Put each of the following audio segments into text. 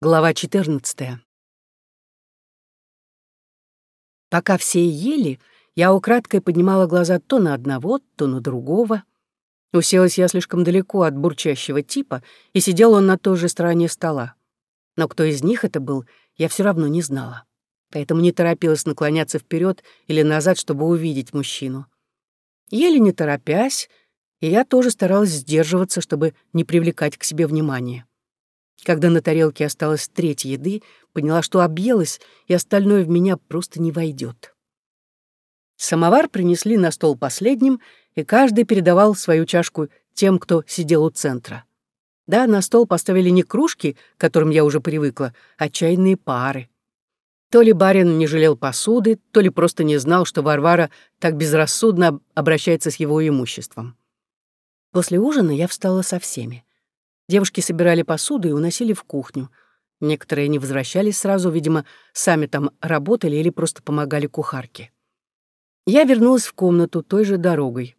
Глава 14. Пока все ели, я украдкой поднимала глаза то на одного, то на другого. Уселась я слишком далеко от бурчащего типа, и сидел он на той же стороне стола. Но кто из них это был, я все равно не знала. Поэтому не торопилась наклоняться вперед или назад, чтобы увидеть мужчину. Ели не торопясь, и я тоже старалась сдерживаться, чтобы не привлекать к себе внимания. Когда на тарелке осталась треть еды, поняла, что объелась, и остальное в меня просто не войдет. Самовар принесли на стол последним, и каждый передавал свою чашку тем, кто сидел у центра. Да, на стол поставили не кружки, к которым я уже привыкла, а чайные пары. То ли барин не жалел посуды, то ли просто не знал, что Варвара так безрассудно обращается с его имуществом. После ужина я встала со всеми. Девушки собирали посуду и уносили в кухню. Некоторые не возвращались сразу, видимо, сами там работали или просто помогали кухарке. Я вернулась в комнату той же дорогой.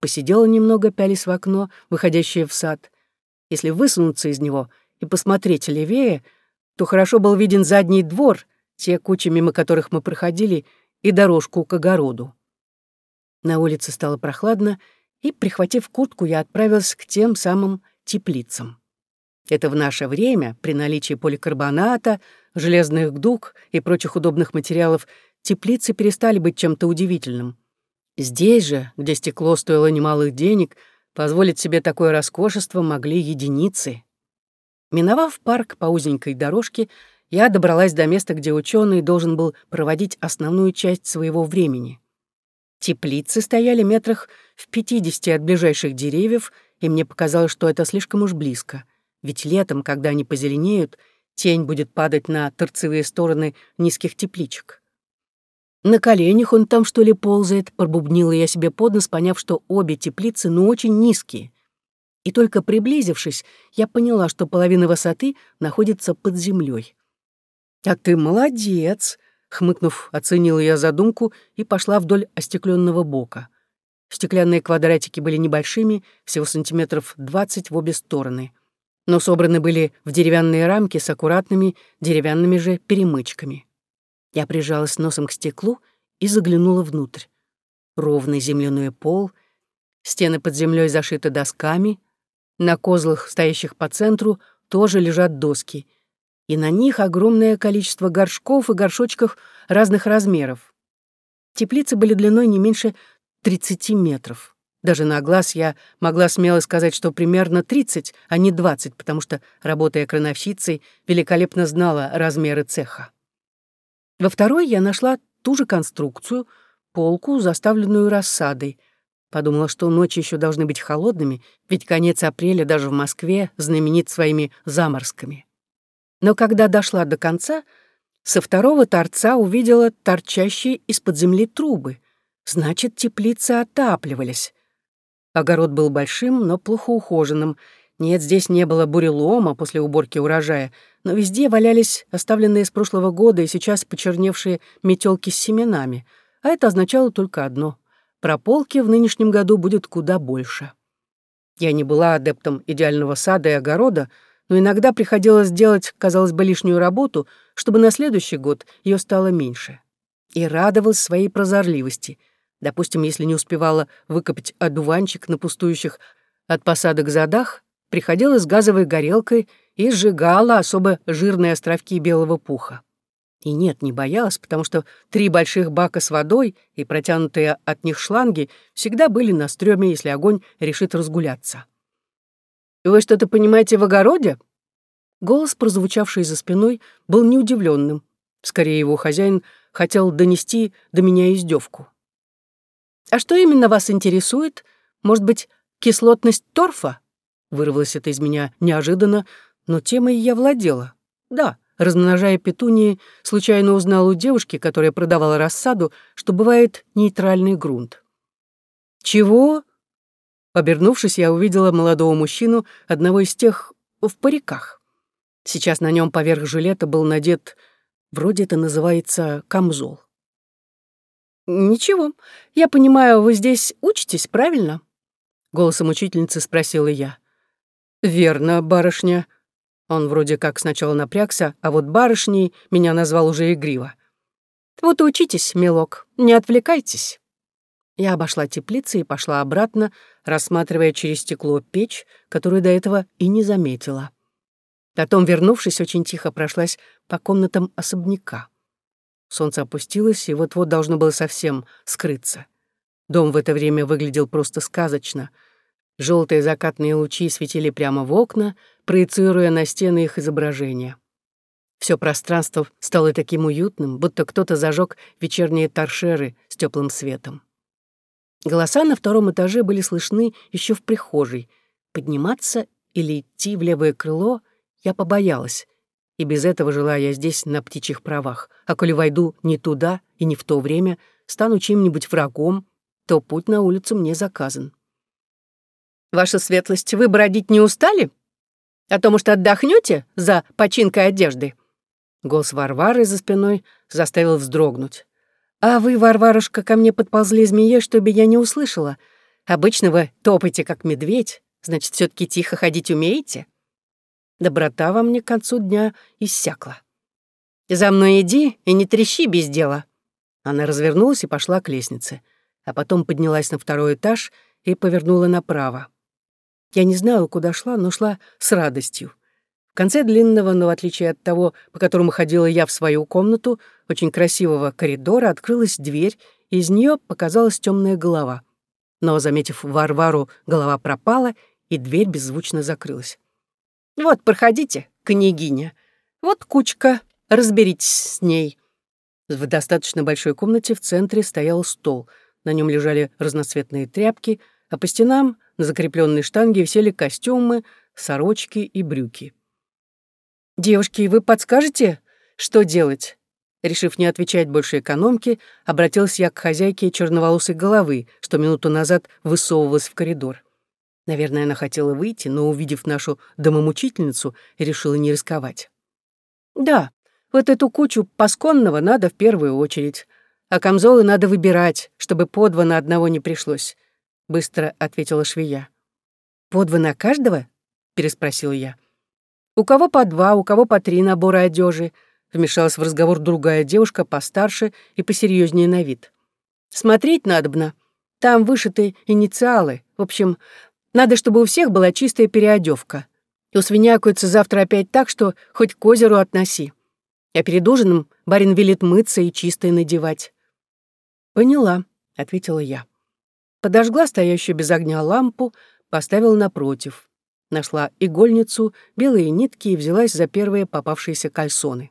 Посидела немного, пялись в окно, выходящее в сад. Если высунуться из него и посмотреть левее, то хорошо был виден задний двор, те кучи, мимо которых мы проходили, и дорожку к огороду. На улице стало прохладно, и, прихватив куртку, я отправилась к тем самым теплицам. Это в наше время, при наличии поликарбоната, железных дуг и прочих удобных материалов, теплицы перестали быть чем-то удивительным. Здесь же, где стекло стоило немалых денег, позволить себе такое роскошество могли единицы. Миновав парк по узенькой дорожке, я добралась до места, где ученый должен был проводить основную часть своего времени. Теплицы стояли метрах в пятидесяти от ближайших деревьев — и мне показалось, что это слишком уж близко, ведь летом, когда они позеленеют, тень будет падать на торцевые стороны низких тепличек. На коленях он там, что ли, ползает, пробубнила я себе под нос, поняв, что обе теплицы, ну, очень низкие. И только приблизившись, я поняла, что половина высоты находится под землей. «А ты молодец!» — хмыкнув, оценила я задумку и пошла вдоль остекленного бока. Стеклянные квадратики были небольшими, всего сантиметров 20 в обе стороны, но собраны были в деревянные рамки с аккуратными деревянными же перемычками. Я прижалась носом к стеклу и заглянула внутрь. Ровный земляной пол, стены под землей зашиты досками, на козлах, стоящих по центру, тоже лежат доски, и на них огромное количество горшков и горшочков разных размеров. Теплицы были длиной не меньше 30 метров. Даже на глаз я могла смело сказать, что примерно 30, а не 20, потому что, работая крановщицей, великолепно знала размеры цеха. Во второй я нашла ту же конструкцию, полку, заставленную рассадой. Подумала, что ночи еще должны быть холодными, ведь конец апреля даже в Москве знаменит своими заморскими. Но когда дошла до конца, со второго торца увидела торчащие из-под земли трубы — Значит, теплицы отапливались. Огород был большим, но плохо ухоженным. Нет, здесь не было бурелома после уборки урожая, но везде валялись оставленные с прошлого года и сейчас почерневшие метелки с семенами. А это означало только одно — прополки в нынешнем году будет куда больше. Я не была адептом идеального сада и огорода, но иногда приходилось делать, казалось бы, лишнюю работу, чтобы на следующий год ее стало меньше. И радовалась своей прозорливости — Допустим, если не успевала выкопать одуванчик на пустующих от посадок задах, приходила с газовой горелкой и сжигала особо жирные островки белого пуха. И нет, не боялась, потому что три больших бака с водой и протянутые от них шланги всегда были на стреме, если огонь решит разгуляться. «Вы что-то понимаете в огороде?» Голос, прозвучавший за спиной, был неудивленным. Скорее, его хозяин хотел донести до меня издевку. «А что именно вас интересует? Может быть, кислотность торфа?» Вырвалось это из меня неожиданно, но темой я владела. Да, размножая петунии, случайно узнал у девушки, которая продавала рассаду, что бывает нейтральный грунт. «Чего?» Обернувшись, я увидела молодого мужчину, одного из тех в париках. Сейчас на нем поверх жилета был надет, вроде это называется камзол. «Ничего. Я понимаю, вы здесь учитесь, правильно?» Голосом учительницы спросила я. «Верно, барышня». Он вроде как сначала напрягся, а вот барышней меня назвал уже игриво. «Вот и учитесь, милок, не отвлекайтесь». Я обошла теплицы и пошла обратно, рассматривая через стекло печь, которую до этого и не заметила. Потом, вернувшись, очень тихо прошлась по комнатам особняка. Солнце опустилось и вот-вот должно было совсем скрыться. Дом в это время выглядел просто сказочно. Желтые закатные лучи светили прямо в окна, проецируя на стены их изображения. Все пространство стало таким уютным, будто кто-то зажег вечерние торшеры с теплым светом. Голоса на втором этаже были слышны еще в прихожей. Подниматься или идти в левое крыло я побоялась. И без этого жила я здесь на птичьих правах. А коли войду не туда и не в то время, стану чьим-нибудь врагом, то путь на улицу мне заказан. «Ваша светлость, вы бродить не устали? А то, может, отдохнете за починкой одежды?» Голос Варвары за спиной заставил вздрогнуть. «А вы, Варварушка, ко мне подползли змеей, чтобы я не услышала. Обычно вы топаете, как медведь, значит, все таки тихо ходить умеете?» Доброта во мне к концу дня иссякла. «За мной иди и не трещи без дела». Она развернулась и пошла к лестнице, а потом поднялась на второй этаж и повернула направо. Я не знала, куда шла, но шла с радостью конце длинного, но в отличие от того, по которому ходила я в свою комнату, очень красивого коридора, открылась дверь, и из нее показалась темная голова. Но, заметив Варвару, голова пропала, и дверь беззвучно закрылась. «Вот, проходите, княгиня. Вот кучка, разберитесь с ней». В достаточно большой комнате в центре стоял стол. На нем лежали разноцветные тряпки, а по стенам на закрепленной штанге висели костюмы, сорочки и брюки. «Девушки, вы подскажете, что делать?» Решив не отвечать больше экономке, обратился я к хозяйке черноволосой головы, что минуту назад высовывалась в коридор. Наверное, она хотела выйти, но, увидев нашу домомучительницу, решила не рисковать. «Да, вот эту кучу пасконного надо в первую очередь, а камзолы надо выбирать, чтобы по два на одного не пришлось», — быстро ответила швея. «По два на каждого?» — переспросила я. У кого по два, у кого по три набора одежи. Вмешалась в разговор другая девушка постарше и посерьезнее на вид. Смотреть надобно. Там вышиты инициалы. В общем, надо, чтобы у всех была чистая переодевка. Усвинякаются завтра опять так, что хоть к озеру относи. А перед ужином барин велит мыться и чистое надевать. «Поняла», — ответила я. Подожгла стоящую без огня лампу, поставила напротив нашла игольницу, белые нитки и взялась за первые попавшиеся кальсоны.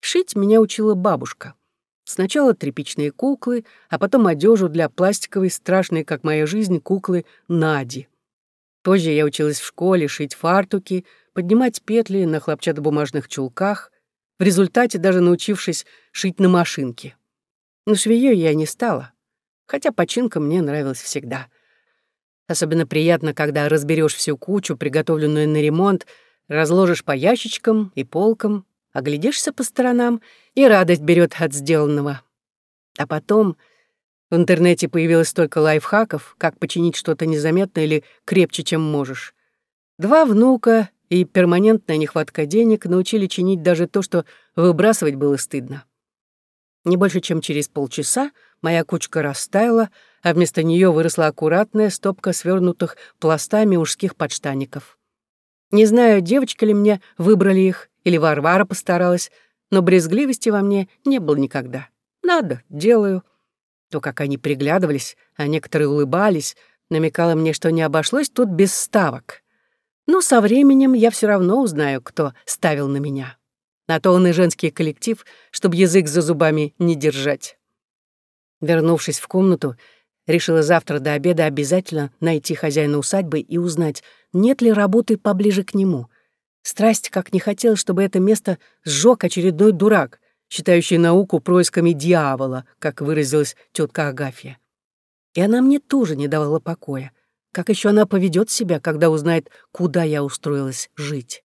Шить меня учила бабушка. Сначала тряпичные куклы, а потом одежу для пластиковой, страшной, как моя жизнь, куклы Нади. Позже я училась в школе шить фартуки, поднимать петли на хлопчатобумажных чулках, в результате даже научившись шить на машинке. Но швеей я не стала, хотя починка мне нравилась всегда — Особенно приятно, когда разберешь всю кучу, приготовленную на ремонт, разложишь по ящичкам и полкам, оглядишься по сторонам, и радость берет от сделанного. А потом в интернете появилось столько лайфхаков, как починить что-то незаметно или крепче, чем можешь. Два внука и перманентная нехватка денег научили чинить даже то, что выбрасывать было стыдно. Не больше, чем через полчаса моя кучка растаяла, а вместо нее выросла аккуратная стопка свернутых пластами мужских подштаников. Не знаю, девочка ли мне выбрали их, или Варвара постаралась, но брезгливости во мне не было никогда. Надо, делаю. То, как они приглядывались, а некоторые улыбались, намекало мне, что не обошлось тут без ставок. Но со временем я все равно узнаю, кто ставил на меня. На то он и женский коллектив, чтобы язык за зубами не держать. Вернувшись в комнату, Решила завтра до обеда обязательно найти хозяина усадьбы и узнать, нет ли работы поближе к нему. Страсть как не хотела, чтобы это место сжег очередной дурак, считающий науку происками дьявола, как выразилась тетка Агафья. И она мне тоже не давала покоя. Как еще она поведет себя, когда узнает, куда я устроилась жить?